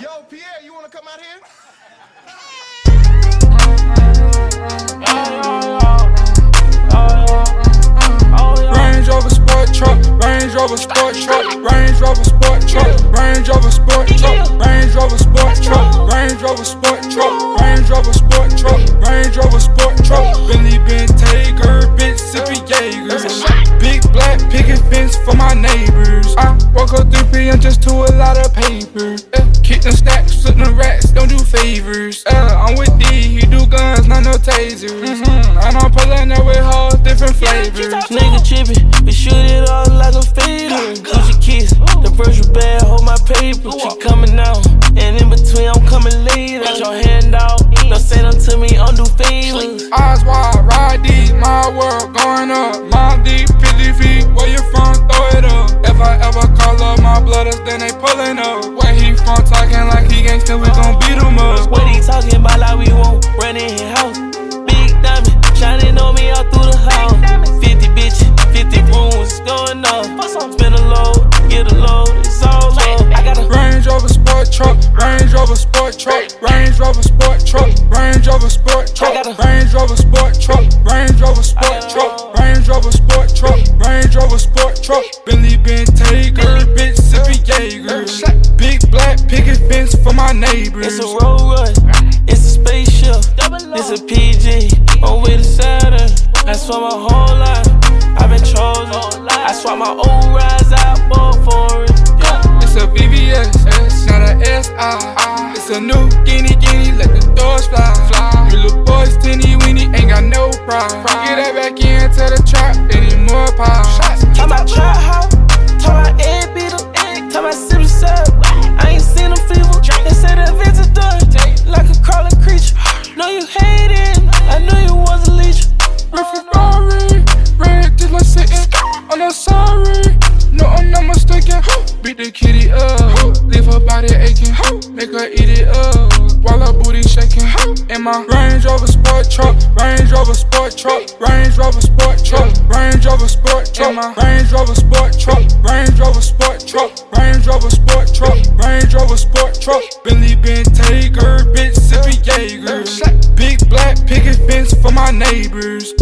Yo, Pierre, you wanna come out here? Range Rover sport truck, Range Rover sport truck, Range Rover sport truck, Range Rover sport truck, Range Rover sport truck, favors. Uh, I'm with D, he do guns, not no tasers. Mm-hmm. And I'm pulling up with hoes, different flavors. Nigga trippin', we shoot it all like a fader. Gucci kiss, the virtual bag, hold my paper. She coming out, and in between, I'm coming later. Got your hand out, don't say them to me, undo favors. Eyes wide, ride deep, my world going up. Mom deep, 50 feet, where you from? Throw it up. If I ever call up my blooders, then they pulling up. Where he from, up. Spin a load, get a load, it's all low. I got a Range Rover sport truck, Range Rover sport truck, Range Rover sport truck, Range Rover sport truck, Range Rover sport truck, Range Rover sport truck, Range Rover sport truck, Range Rover sport truck, Billy Bentayga, bitch sippy Jaeger, big black picket fence for my neighbors. It's a road rush, it's a spaceship, it's a PG, on way to Saturn. I swear my whole life, I've been chosen. I swap my old rides out for foreign. No, I'm not mistaken. Beat the kitty up. Leave her body aching. Make her eat it up. While her booty shaking. In my Range Rover sport truck. Range Rover sport truck. Range Rover sport truck. Range Rover sport truck. In my Range Rover sport truck. Range Rover sport truck. Range Rover sport truck. Range Rover sport truck. Billy Bentayga. Bitch, sippy Jaeger. Big black picket fence for my neighbors.